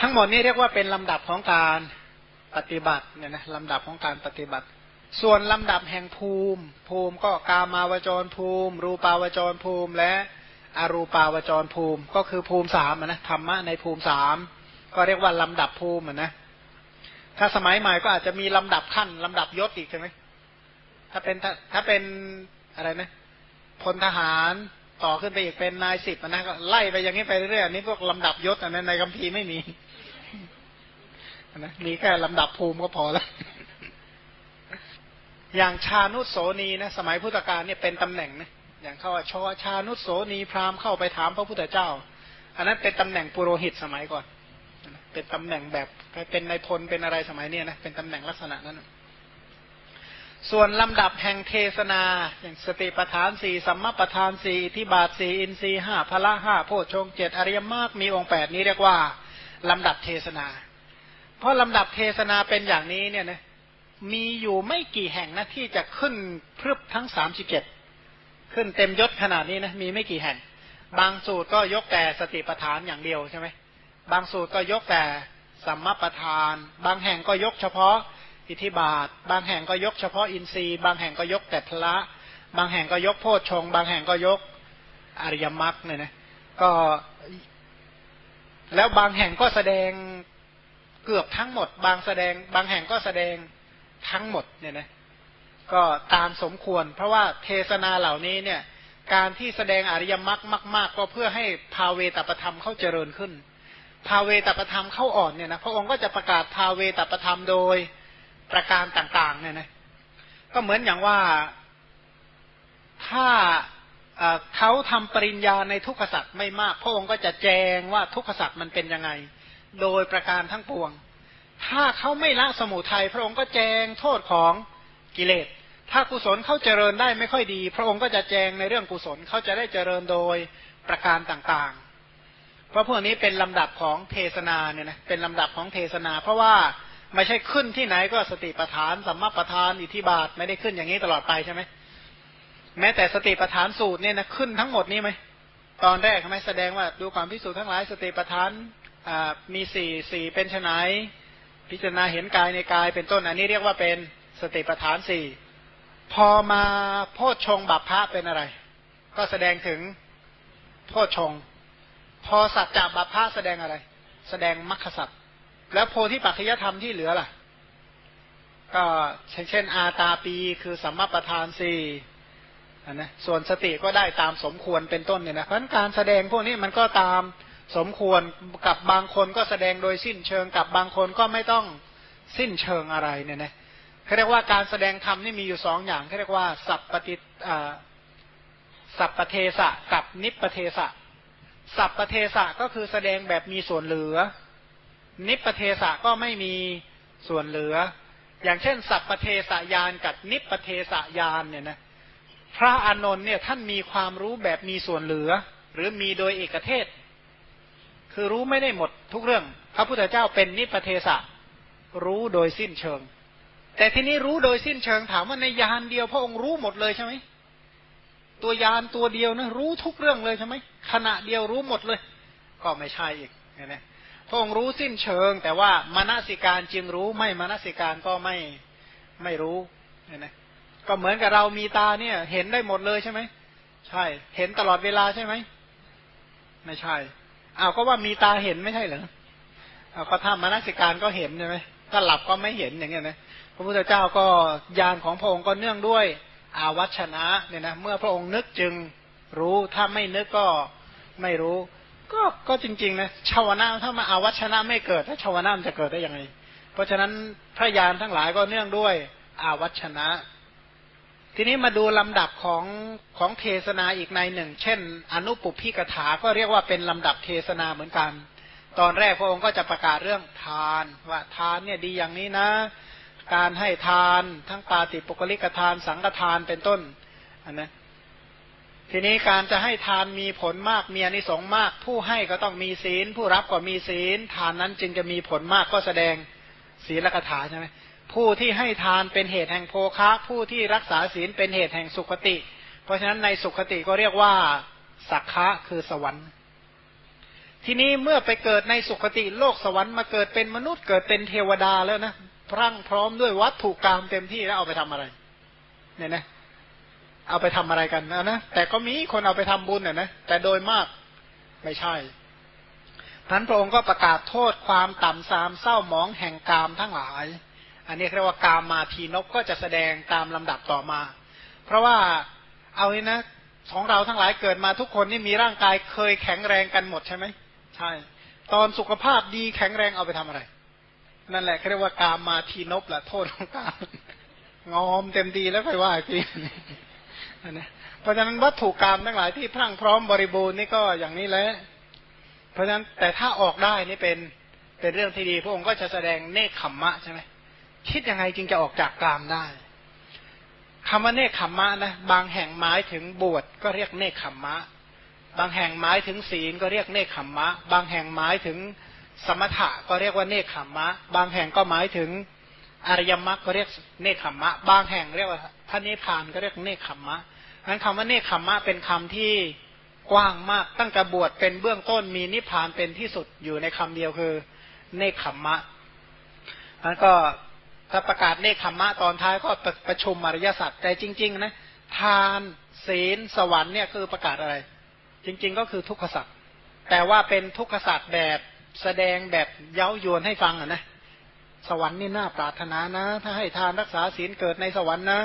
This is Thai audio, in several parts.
ทั้งหมดนี้เรียกว่าเป็นลำดับของการปฏิบัติเนี่ยนะลำดับของการปฏิบัติ ส่วนลำดับแห่งภูมิ ภูมิก็กามาวจรภูมิ รูปาวจรภูมิ และอรูปาวจรภูมิ ก็คือภูมิสามนะธรรมะในภูมิสามก็เรียกว่าลำดับภูมินะถ้าสมัยใหม่ก็อาจจะมีลำดับขั้นลำดับยศอีกใช่ไหมถ้าเป็นถ้าเป็นอะไรนะพลทหารต่อขึ้นไปอีกเป็นนายสิบนะก็ไล่ไปอย่างนี้ไปเรื่อยๆนี่พวกลำดับยศอันนั้นในคัมภีร์ไม่มี นะมีแค่ลำดับภูมิก็พอแล้ว อย่างชานุโสนีนะสมัยพุทธกาลเนี่ยเป็นตำแหน่งนะอย่างเขาว่าชอชานุโสนีพราหมณ์เข้าไปถามพระพุทธเจ้า อันนั้นเป็นตำแหน่งปุโรหิตสมัยก่อน เป็นตำแหน่งแบบเป็นนายพลเป็นอะไรสมัยเนี้ยนะเป็นตำแหน่งลักษณะนั้นส่วนลำดับแห่งเทศนา อย่างสติปทานสี่สัมมาปทานสี่ที่บาทสี่อินทรีห้าพละห้าโพชฌงเจ็ดอริยมรรคมีองค์แปดนี้เรียกว่า ลำดับเทศนา เพราะลำดับเทศนาเป็นอย่างนี้เนี่ยนะมีอยู่ไม่กี่แห่งนะที่จะขึ้นพรึบทั้งสามสิบเจ็ดขึ้นเต็มยศขนาดนี้นะมีไม่กี่แห่ง บางสูตรก็ยกแต่สติปทานอย่างเดียวใช่ไหมบางสูตรก็ยกแต่สัมมาปทาน บางแห่งก็ยกเฉพาะอิทธิบาท บางแห่งก็ยกเฉพาะอินทรีย์ บางแห่งก็ยกแต่พละ บางแห่งก็ยกโพชฌงบางแห่งก็ยกอริยมรรคเนี่ยนะก็ แล้วบางแห่งก็แสดง เกือบทั้งหมด บางแสดง บางแห่งก็แสดงทั้งหมดเนี่ยนะก็ตามสมควร เพราะว่าเทศนาเหล่านี้เนี่ย การที่แสดงอริยมรรคมาก ๆ ก็เพื่อให้ภาเวตประธรรมเข้าเจริญขึ้น ภาเวตประธรรมเข้าอ่อนเนี่ยนะพระองค์ก็จะประกาศภาเวตประธรรมโดยประการต่าง ๆ เนี่ยนะก็เหมือนอย่างว่าถ้าเขาทำปริญญาในทุกขสัตว์ไม่มาก พระองค์ก็จะแจงว่าทุกขสัตว์มันเป็นยังไง โดยประการทั้งปวง ถ้าเขาไม่ละสมุทัยพระองค์ก็แจงโทษของกิเลส ถ้ากุศลเขาเจริญได้ไม่ค่อยดี พระองค์ก็จะแจงในเรื่องกุศลเขาจะได้เจริญโดยประการต่างๆ เพราะพวกนี้เป็นลำดับของเทศนาเนี่ยนะเป็นลำดับของเทศนา เพราะว่าไม่ใช่ขึ้นที่ไหนก็สติปัฏฐานสัมมาปัฏฐานอิทิบาทไม่ได้ขึ้นอย่างนี้ตลอดไปใช่ไหมแม้แต่สติปัฏฐานสูตรเนี่ยนะขึ้นทั้งหมดนี้ไหมตอนแรกทำไมแสดงว่าดูความพิสูจน์ทั้งหลายสติปัฏฐาน มีสี่สี่เป็นไฉนพิจารณาเห็นกายในกายเป็นต้นอันนี้เรียกว่าเป็นสติปัฏฐานสี่พอมาโพชฌงบัพพะเป็นอะไร ก็แสดงถึงโพชฌงพอสัจจะบัพพะแสดงอะไร แสดงมรรคสัจแล้วโพธิปัจจยธรรมที่เหลือล่ะ ก็เช่น อาตาปีคือสัมมาประธานสี่นะส่วนสติก็ได้ตามสมควรเป็นต้นเนี่ยนะเพราะการแสดงพวกนี้มันก็ตาม สมควรกับบางคนก็แสดงโดยสิ้นเชิงกับบางคนก็ไม่ต้องสิ้นเชิงอะไรเนี่ยนะเขาเรียกว่าการแสดงธรรมนี่มีอยู่สองอย่างเขาเรียกว่า สัปปฏิสัปปเทสะกับนิปปเทสะสัปปเทสะก็คือแสดงแบบมีส่วนเหลือ นิปปเทสะก็ไม่มีส่วนเหลือ อย่างเช่น สัปปเทสะญาณกับนิปปเทสะญาณเนี่ยนะพระอานนท์เนี่ยท่านมีความรู้แบบมีส่วนเหลือ หรือมีโดยเอกเทศ คือรู้ไม่ได้หมดทุกเรื่อง พระพุทธเจ้าเป็นนิปเทสะรู้โดยสิ้นเชิง แต่ทีนี้รู้โดยสิ้นเชิงถามว่าในยานเดียวพระองค์รู้หมดเลยใช่ไหมตัวยานตัวเดียวนะรู้ทุกเรื่องเลยใช่ไหมขณะเดียวรู้หมดเลย ก็ไม่ใช่อีกนะพระองค์รู้สิ้นเชิง แต่ว่ามนสิการจึงรู้ไม่มนสิการก็ไม่ไม่รู้เห็นไหมก็เหมือนกับเรามีตาเนี่ย เห็นได้หมดเลยใช่ไหมใช่ เห็นตลอดเวลาใช่ไหมไม่ใช่ อาก็ว่ามีตาเห็นไม่ใช่เหรอเอาก็ถ้ามนสิการก็เห็นใช่ไหมถ้าหลับก็ไม่เห็นอย่างเงี้ยนะพระพุทธเจ้าก็ญาณของพระองค์ก็เนื่องด้วย อาวัชนะเนี่ยนะเมื่อพระองค์นึกจึงรู้ถ้าไม่นึกก็ไม่รู้ ก็ก็จริงๆนะชาวนาถ้ามาอาวัชนะไม่เกิด ถ้าชาวนามันจะเกิดได้ยังไง เพราะฉะนั้นพระยานทั้งหลายก็เนื่องด้วยอาวัชนะ ทีนี้มาดูลำดับของของเทศนาอีกในหนึ่ง เช่น อนุปุพิกถาก็เรียกว่าเป็นลำดับเทศนาเหมือนกัน ตอนแรกพระองค์ก็จะประกาศเรื่องทานว่าทานเนี่ยดีอย่างนี้นะ การให้ทานทั้งปาติปุกลิกทาน สังฆทานเป็นต้นอันนะทีนี้การจะให้ทานมีผลมากมีอนิสงส์มาก ผู้ให้ก็ต้องมีศีล ผู้รับก็มีศีล ทานนั้นจึงจะมีผลมากก็แสดงศีลกถาใช่ไหม ผู้ที่ให้ทานเป็นเหตุแห่งโภคะ ผู้ที่รักษาศีลเป็นเหตุแห่งสุขติ เพราะฉะนั้นในสุขติก็เรียกว่า สักคะคือสวรรค์ ทีนี้เมื่อไปเกิดในสุคติโลกสวรรค์มาเกิดเป็นมนุษย์เกิดเป็นเทวดาแล้วนะพรั่งพร้อมด้วยวัตถุกรรมเต็มที่แล้วเอาไปทำอะไร เนี่ยนะ เอาไปทำอะไรกันนะนะแต่ก็มีคนเอาไปทำบุญน่ะนะแต่โดยมากไม่ใช่ท่านพระองค์ก็ประกาศโทษความต่ำทรามเศร้าหมองแห่งกามทั้งหลาย อันนี้เรียกว่ากามมาทีนกก็จะแสดงตามลำดับต่อมา เพราะว่าเอาเลยนะของเราทั้งหลายเกิดมาทุกคนนี่มีร่างกายเคยแข็งแรงกันหมดใช่ไหมใช่ ตอนสุขภาพดีแข็งแรงเอาไปทำอะไร นั่นแหละเรียกว่ากามมาทีนบแหละโทษของกามงอมเต็มดีแล้วค่อยว่าอีกทีนะเพราะฉะนั้นวัตถุกรรมทั้งหลายที่พรั่งพร้อมบริบูรณ์นี่ก็อย่างนี้แหละเพราะฉะนั้นแต่ถ้าออกได้นี่เป็นเป็นเรื่องที่ดี พระองค์ก็จะแสดงเนคขมมะใช่ไหม คิดยังไงจึงจะออกจากกามได้คำว่าเนคขมมะนะบางแห่งหมายถึงบวชก็เรียกเนคขมมะ บางแห่งหมายถึงศีลก็เรียกเนคขมมะ บางแห่งหมายถึงสมถะก็เรียกว่าเนคขมมะ บางแห่งก็หมายถึงอริยมรรคก็เรียกเนคขมมะ บางแห่งเรียกว่าพระนิพพานก็เรียกเนคขมมะนั้นคำว่าเนคขมมะเป็นคำที่กว้างมากตั้งแต่บวชเป็นเบื้องต้นมีนิพพานเป็นที่สุดอยู่ในคำเดียวคือเนคขมมะนั้นก็ ถ้าประกาศเนคขมมะตอนท้ายก็ประชุมอริยสัจแต่จริง ๆ นะ ทานศีลสวรรค์เนี่ยคือประกาศอะไร จริง ๆ ก็คือทุกขสัจแต่ว่าเป็นทุกขสัจแบบแสดงแบบเย้ายวนให้ฟังอะนะสวรรค์นี่น่าปรารถนานะ ถ้าให้ทานรักษาศีลเกิดในสวรรค์นะ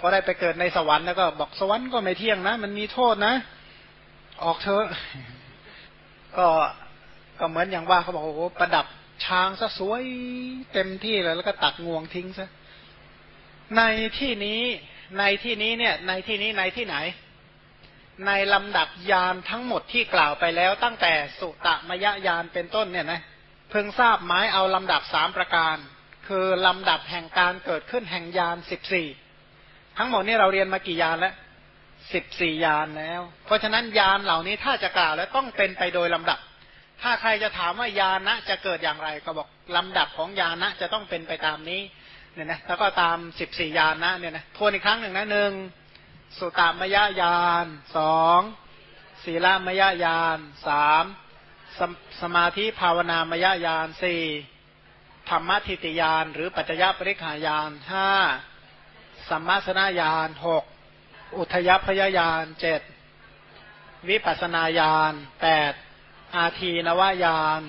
พอได้ไปเกิดในสวรรค์แล้วก็บอกสวรรค์ก็ไม่เที่ยงนะ มันมีโทษนะ ออกเถอะก็ก็เหมือนอย่างว่าเขาบอกโอ้โหประดับ ช้างซะสวยเต็มที่เลยแล้วก็ตัดงวงทิ้งซะในที่นี้ในที่นี้เนี่ย ในที่นี้ในที่ไหน ในลำดับยานทั้งหมดที่กล่าวไปแล้ว ตั้งแต่สุตมยยานเป็นต้นเนี่ยนะเพิ่งทราบหมายเอาลำดับสามประการ คือลำดับแห่งการเกิดขึ้นแห่งยานสิบสี่ทั้งหมดนี่เราเรียนมากี่ยานแล้วสิบสี่ยานแล้ว เพราะฉะนั้นยานเหล่านี้ถ้าจะกล่าวแล้วต้องเป็นไปโดยลำดับ ถ้าใครจะถามว่ายานะจะเกิดอย่างไร ก็บอกลำดับของยานะจะต้องเป็นไปตามนี้เนี่ยนะแล้วก็ตามสิบสี่ยานนะเนี่ยนะทวนอีกครั้งหนึ่งนะหนึ่งสุตามยญาณสองศีลามยญาณสามสสมาธิภาวนามยญาณสี่ธรรมทิติยานหรือปัจจยปริขายานห้าสัมมาสนาญาณหกอุทยพยญาณเจ็ดวิปัสนาญาณแปด อาทีนวายาน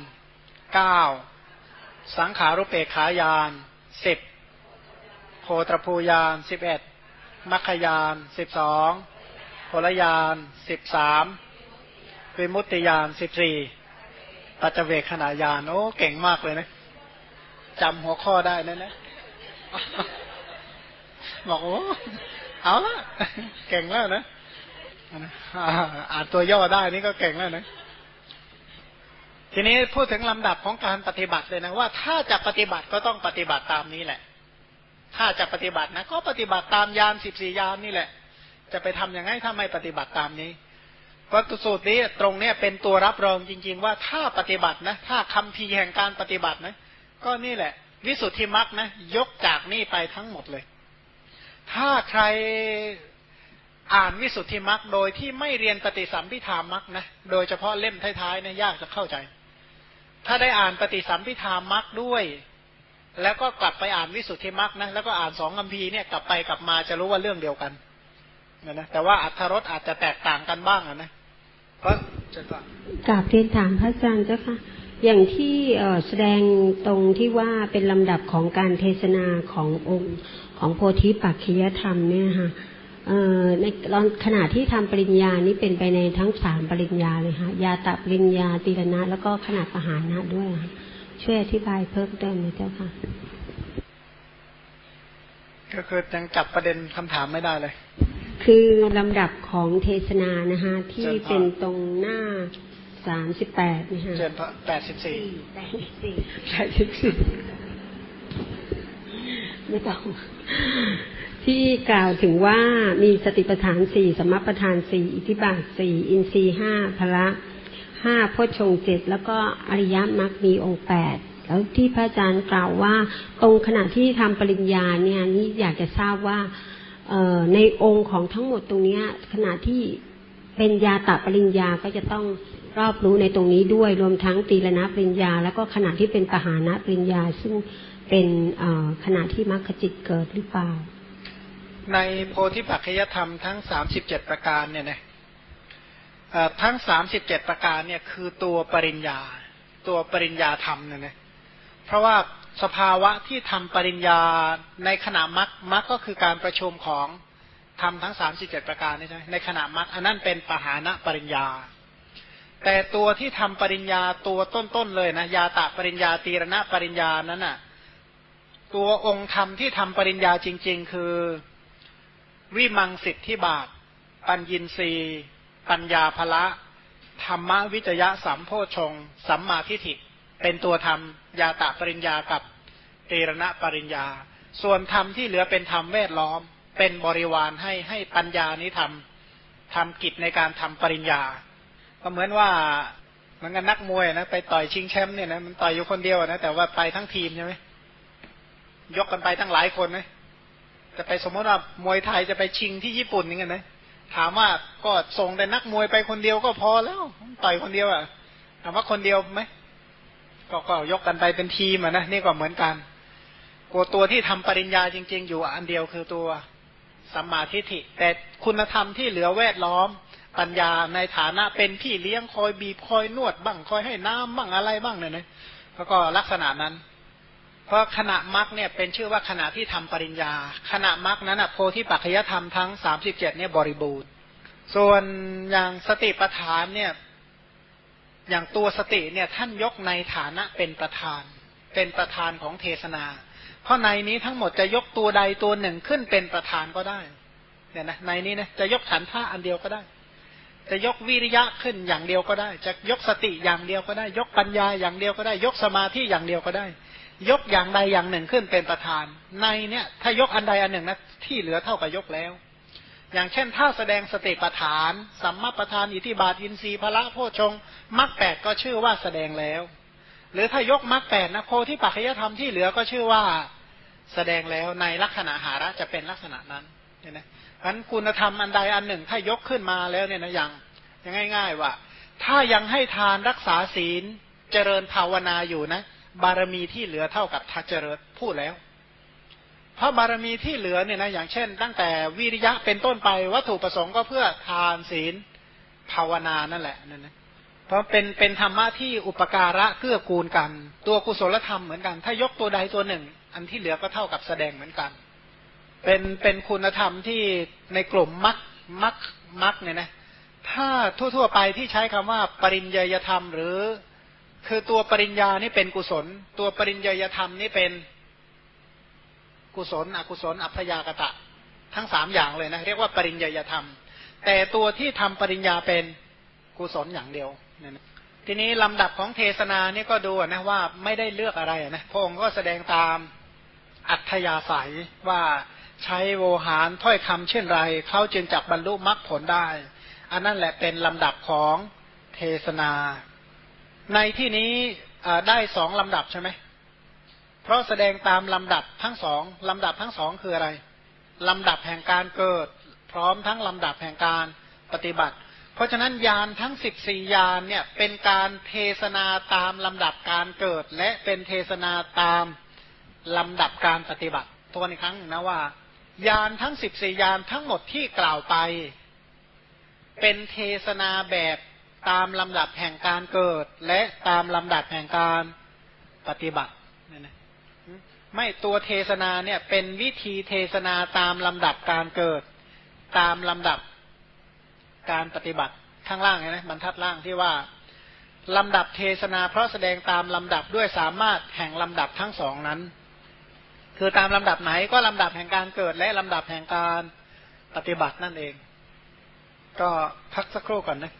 เก้าสังขารุเปกขายานสิบโพตรภูยานสิบเอ็ดมัคคยานสิบสองโพลยานสิบสามวิมุตติยานสิบสี่ปัจเวกขณะยาน โอ้ เก่งมากเลยนะจำหัวข้อได้นะนะบอกโอ้เอาละเก่งแล้วนะอ่านตัวย่อได้นี่ก็เก่งแล้วนะ ทีนี้พูดถึงลำดับของการปฏิบัติเลยนะว่าถ้าจะปฏิบัติก็ต้องปฏิบัติตามนี้แหละ ถ้าจะปฏิบัตินะก็ปฏิบัติตามยานสิบสี่ยานนี่แหละ จะไปทํำยังไงถ้าไม่ปฏิบัติตามนี้วัตถุสูตรนี้ตรงเนี้ยเป็นตัวรับรองจริง ๆ ว่าถ้าปฏิบัตินะ ถ้าคำพีแห่งการปฏิบัตินะ ก็นี่แหละ วิสุทธิมรรคนะยกจากนี่ไปทั้งหมดเลย ถ้าใครอ่านวิสุทธิมรรคโดยที่ไม่เรียนปฏิสัมพิธามรรคนะ โดยเฉพาะเล่มท้ายๆนะยากจะเข้าใจ ถ้าได้อ่านปฏิสัมพิธามักด้วย แล้วก็กลับไปอ่านวิสุทธิมักนะแล้วก็อ่านสองคัมภีเนี่ยกลับไปกลับมาจะรู้ว่าเรื่องเดียวกันนะนะแต่ว่าอัธรสอาจจะแตกต่างกันบ้างนะเพราะจะกราบเรียนถามพระอาจารย์เจ้าค่ะอย่างที่แสดงตรงที่ว่าเป็นลำดับของการเทศนาขององค์ของโพธิปักขิยธรรมเนี่ยค่ะ ในตอนขณะที่ทำปริญญานี่เป็นไปในทั้งสามปริญญาเลยค่ะยาตปริญญาตีรณะ แล้วก็ขนาดปหานะด้วยค่ะช่วยอธิบายเพิ่มเติมหน่อยเจ้าค่ะ ก็คือยังจับประเด็นคำถามไม่ได้เลย คือลำดับของเทศนานะคะที่เป็นตรงหน้าสามสิบแปดนะคะแปดสิบสี่แปดสิบสี่แปดสิบสี่ไม่ต้อง ที่กล่าวถึงว่ามีสติปัฏฐานสี่สมปัฏฐานสี่อิทิบาทสี่อินทรีห้าพละห้าพชงเจ็ดแล้วก็อริยมรรคมีองค์แปดแล้วที่พระอาจารย์กล่าวว่า ตรงขณะที่ทำปริญญาเนี่ยนี่อยากจะทราบว่าในองค์ของทั้งหมดตรงนี้ขณะที่เป็นยาตะปริญญาก็จะต้องรอบรู้ในตรงนี้ด้วยรวมทั้งตีรณปริญญา แล้วก็ขณะที่เป็นปหานะปริญญา ซึ่งเป็นขณะที่มรรคจิตเกิดหรือเปล่า ในโพธิปัจจยธรรมทั้งสามสิบเจ็ดประการเนี่ยนะทั้งสามสิบเจ็ดประการเนี่ยคือตัวปริญญา ตัวปริญญาธรรมเนี่ยนะเพราะว่าสภาวะที่ทำปริญญาในขณะมรรคมรรคก็คือการประชุมของทำทั้งสามสิบเจ็ดประการนี่ใช่ไหมในขณะมรรคอันนั้นเป็นปหานะปริญญา แต่ตัวที่ทำปริญญาตัวต้นๆเลยนะยาตะปริญญาตีรณะปริญญานั้นน่ะ ตัวองค์ธรรมที่ทำปริญญาจริง ๆ คือ วิมังสิทธิบาท ปัญญินรีปัญญาภละธรรมวิจยะสัมโพชง สัมมาทิฏฐิ เป็นตัวธรรม ยาตะปริญญากับเตรณะปริญญา ส่วนธรรมที่เหลือเป็นธรรมแวดล้อม เป็นบริวารให้ให้ปัญญานี้ทำทำกิจในการทำปริญญา ก็เหมือนว่าเหมือนกันนักมวยนะไปต่อยชิงแชมป์เนี่ยนะมันต่อยอยู่คนเดียวนะแต่ว่าไปทั้งทีมใช่ไหมยกกันไปทั้งหลายคนไหม จะไปสมมติว่ามวยไทยจะไปชิงที่ญี่ปุ่นอย่างเงี้ยนะถามว่าก็ส่งแต่นักมวยไปคนเดียวก็พอแล้วต่อยคนเดียวอะถามว่าคนเดียวไหมก็ก็ยกกันไปเป็นทีมอะนะนี่ก็เหมือนกันกลัวตัวที่ทำปริญญาจริง ๆ อยู่อันเดียวคือตัวสัมมาทิฏฐิ แต่คุณธรรมที่เหลือแวดล้อมปัญญาในฐานะเป็นพี่เลี้ยงคอยบีบคอยนวดบ้างคอยให้น้ำบ้างอะไรบ้างเนี่ยนะแล้วก็ลักษณะนั้น เพราะขณะมรรคเนี่ยเป็นชื่อว่าขณะที่ทำปริญญา ขณะมรรคนั้นอะโพธิปัจจยธรรมทั้งสามสิบเจ็ดเนี่ยบริบูรณ์ ส่วนอย่างสติปัฏฐานเนี่ยอย่างตัวสติเนี่ยท่านยกในฐานะเป็นประธาน เป็นประธานของเทศนา เพราะในนี้ทั้งหมดจะยกตัวใดตัวหนึ่งขึ้นเป็นประธานก็ได้เนี่ยนะในนี้นะจะยกฉันท่าอันเดียวก็ได้ จะยกวิริยะขึ้นอย่างเดียวก็ได้ จะยกสติอย่างเดียวก็ได้ ยกปัญญาอย่างเดียวก็ได้ ยกสมาธิอย่างเดียวก็ได้ ยกอย่างใดอย่างหนึ่งขึ้นเป็นประธาน ในเนี่ยถ้ายกอันใดอันหนึ่งนะที่เหลือเท่ากับยกแล้ว อย่างเช่น ถ้าแสดงสติปัฏฐานสัมมาประธานอิทิบาทอินทรีย์พละโพชงมรรคแปดก็ชื่อว่าแสดงแล้ว หรือถ้ายกมรรคแปดนะโพธิปัจจยธรรมที่เหลือก็ชื่อว่าแสดงแล้วในลักษณะหาระจะเป็นลักษณะนั้นเนี่ยนะเพราะคุณธรรมอันใดอันหนึ่งถ้ายกขึ้นมาแล้วเนี่ยนะอย่างยังง่าย ๆ ว่า ถ้ายังให้ทานรักษาศีลเจริญภาวนาอยู่นะ บารมีที่เหลือเท่ากับทัจเจริญพูดแล้ว เพราะบารมีที่เหลือเนี่ยนะอย่างเช่น ตั้งแต่วิริยะเป็นต้นไปวัตถุประสงค์ก็เพื่อทานศีลภาวนานั่นแหละนั่นนะเพราะเป็นเป็นธรรมะที่อุปการะเกื้อกูลกัน ตัวกุศลธรรมเหมือนกัน ถ้ายกตัวใดตัวหนึ่ง อันที่เหลือก็เท่ากับแสดงเหมือนกัน เป็นเป็นคุณธรรมที่ในกลุ่มมักมักมักเนี่ยนะถ้าทั่ว ๆ ไปที่ใช้คำว่าปริญญาธรรมหรือ คือตัวปริญญานี่เป็นกุศล ตัวปริญญาธรรมนี่เป็นกุศล อกุศล อัพยากตะ ทั้งสามอย่างเลยนะ เรียกว่าปริญญาธรรม แต่ตัวที่ทำปริญญาเป็นกุศลอย่างเดียวนะทีนี้ลำดับของเทศนานี่ก็ดูนะว่าไม่ได้เลือกอะไรนะพระองค์ก็แสดงตามอัธยาศัยว่าใช้โวหารถ้อยคำเช่นไรเขาจึงจับบรรลุมรรคผลได้ อันนั้นแหละเป็นลำดับของเทศนา ในที่นี้ได้สองลำดับใช่ไหม เพราะแสดงตามลำดับทั้งสองลำดับทั้งสองคืออะไร ลำดับแห่งการเกิด พร้อมทั้งลำดับแห่งการปฏิบัติ เพราะฉะนั้นยานทั้งสิบสี่ยานเนี่ยเป็นการเทศนาตามลำดับการเกิด และเป็นเทศนาตามลำดับการปฏิบัติตัวในครั้งนะว่ายานทั้งสิบสี่ยานทั้งหมดที่กล่าวไป เป็นเทศนาแบบ ตามลำดับแห่งการเกิด และตามลำดับแห่งการปฏิบัตินะไม่ตัวเทศนาเนี่ยเป็นวิธีเทศนาตามลำดับการเกิด ตามลำดับการปฏิบัติข้างล่างนะบรรทัดล่างที่ว่าลำดับเทศนาเพราะแสดงตามลำดับด้วยสามารถแห่งลำดับทั้งสองนั้น คือตามลำดับไหนก็ลำดับแห่งการเกิดและลำดับแห่งการปฏิบัตินั่นเอง ก็พักสักครู่ก่อนนะ